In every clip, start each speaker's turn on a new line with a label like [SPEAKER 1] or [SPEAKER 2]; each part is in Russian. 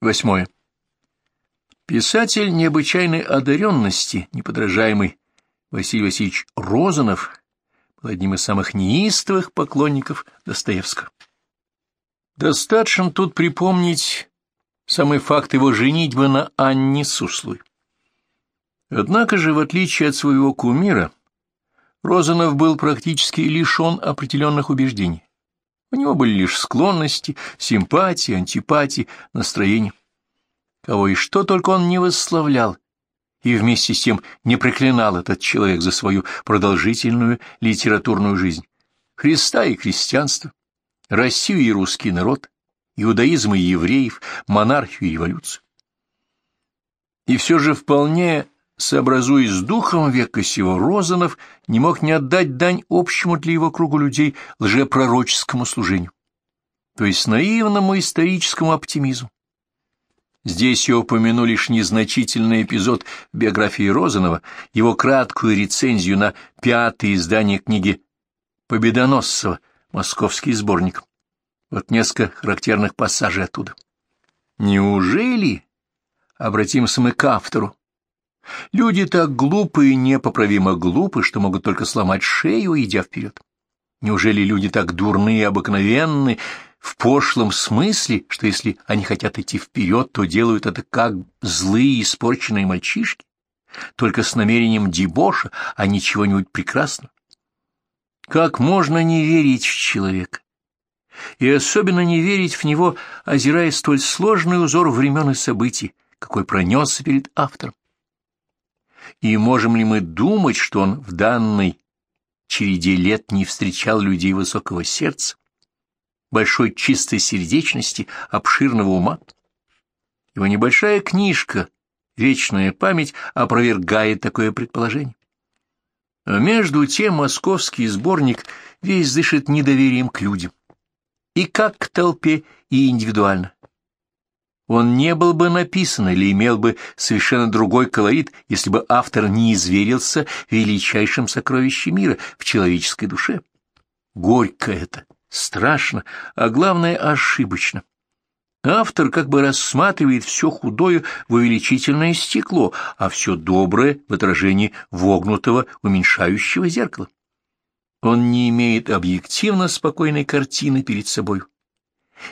[SPEAKER 1] Восьмое. Писатель необычайной одаренности, неподражаемый Василий Васильевич Розанов, был одним из самых неистовых поклонников Достоевского. Достаточно тут припомнить самый факт его женитьбы на Анне Суслой. Однако же, в отличие от своего кумира, Розанов был практически лишен определенных убеждений. У него были лишь склонности, симпатии, антипатии, настроения. Кого и что только он не восславлял, и вместе с тем не проклинал этот человек за свою продолжительную литературную жизнь. Христа и христианство, Россию и русский народ, иудаизм и евреев, монархию и революцию. И все же вполне сообразуясь с духом века сего, Розанов не мог не отдать дань общему для его круга людей лжепророческому служению, то есть наивному историческому оптимизму. Здесь я упомяну лишь незначительный эпизод в биографии Розанова, его краткую рецензию на пятое издание книги Победоносцева «Московский сборник». Вот несколько характерных пассажей оттуда. Неужели, обратимся мы к автору, люди так глупы и непоправимо глупы, что могут только сломать шею, идя вперед? Неужели люди так дурны и обыкновенны, в пошлом смысле, что если они хотят идти вперед, то делают это как злые испорченные мальчишки, только с намерением дебоша, а не чего-нибудь прекрасного? Как можно не верить в человека? И особенно не верить в него, озирая столь сложный узор времен и событий, какой пронесся перед автором. И можем ли мы думать, что он в данной череде лет не встречал людей высокого сердца, большой чистой сердечности, обширного ума. Его небольшая книжка «Вечная память» опровергает такое предположение. А между тем московский сборник весь дышит недоверием к людям. И как к толпе, и индивидуально. Он не был бы написан или имел бы совершенно другой колорит, если бы автор не изверился величайшим сокровищем мира в человеческой душе. Горько это, страшно, а главное ошибочно. Автор как бы рассматривает все худое в увеличительное стекло, а все доброе в отражении вогнутого уменьшающего зеркала. Он не имеет объективно спокойной картины перед собой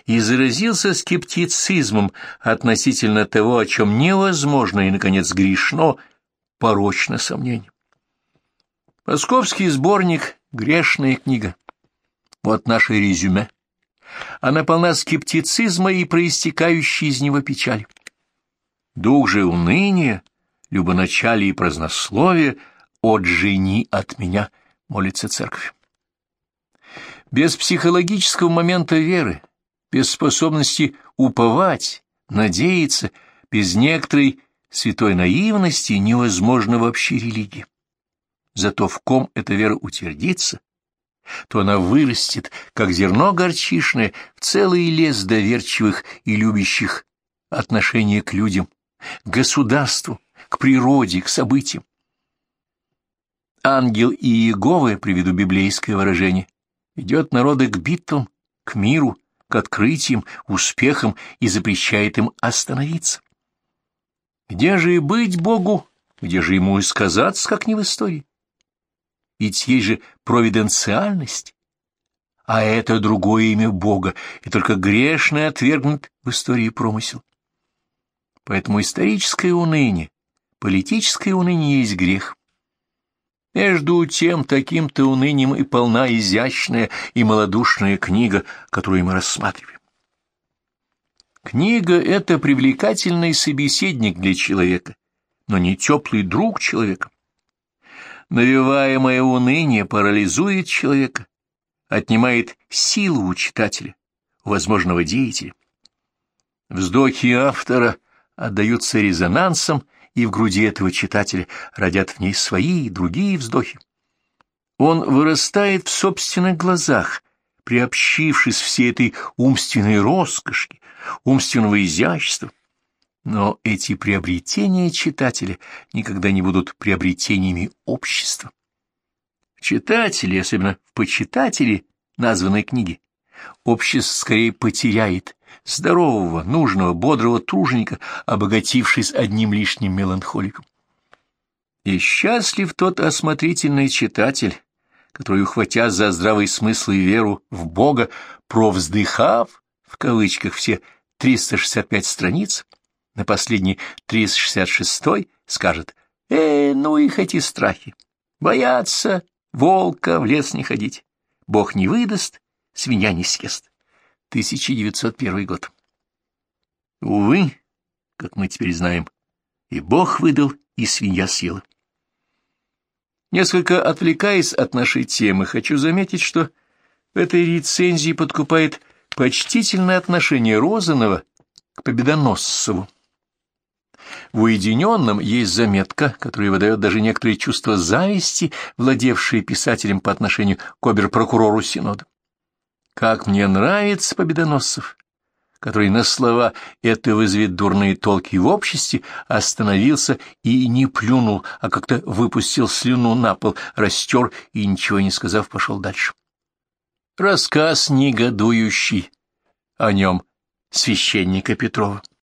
[SPEAKER 1] и заразился скептицизмом относительно того, о чем невозможно и, наконец, грешно, порочно сомнение. Московский сборник «Грешная книга» Вот наше резюме. Она полна скептицизма и проистекающей из него печали. Дух же уныния, любоначалие и празднословие «Отжени от меня», — молится церковь. Без психологического момента веры, без способности уповать, надеяться, без некоторой святой наивности невозможно вообще религия. Зато в ком эта вера утвердится, то она вырастет, как зерно горчишное, в целый лес доверчивых и любящих отношения к людям, к государству, к природе, к событиям. Ангел и Иеговы, приведу библейское выражение, ведет народы к битвам, к миру, к открытиям, успехам и запрещает им остановиться. Где же и быть Богу, где же ему и сказаться, как не в истории? ведь есть же провиденциальность, а это другое имя Бога, и только грешный отвергнут в истории промысел. Поэтому историческое уныние, политическое уныние есть грех. Между тем, таким-то унынием и полна изящная и малодушная книга, которую мы рассматриваем. Книга — это привлекательный собеседник для человека, но не теплый друг человека навеваемое уныние парализует человека, отнимает силу у читателя, возможного деятеля. Вздохи автора отдаются резонансом, и в груди этого читателя родят в ней свои и другие вздохи. Он вырастает в собственных глазах, приобщившись всей этой умственной роскоши, умственного изящества, но эти приобретения читателя никогда не будут приобретениями общества. В читателе, особенно в почитателе названной книги, общество скорее потеряет здорового, нужного, бодрого труженика, обогатившись одним лишним меланхоликом. И счастлив тот осмотрительный читатель, который, ухватя за здравый смысл и веру в Бога, провздыхав, в кавычках, все 365 страниц, на последней 366 скажет «Э, ну их эти страхи! Бояться волка в лес не ходить, Бог не выдаст, свинья не съест». 1901 год. Увы, как мы теперь знаем, и Бог выдал, и свинья съела. Несколько отвлекаясь от нашей темы, хочу заметить, что в этой рецензии подкупает почтительное отношение Розанова к Победоносцеву. В уединенном есть заметка, которая выдает даже некоторые чувства зависти, владевшие писателем по отношению к обер-прокурору Синода. Как мне нравится Победоносцев, который на слова «это вызовет дурные толки в обществе» остановился и не плюнул, а как-то выпустил слюну на пол, растер и, ничего не сказав, пошел дальше. Рассказ негодующий о нем священника Петрова.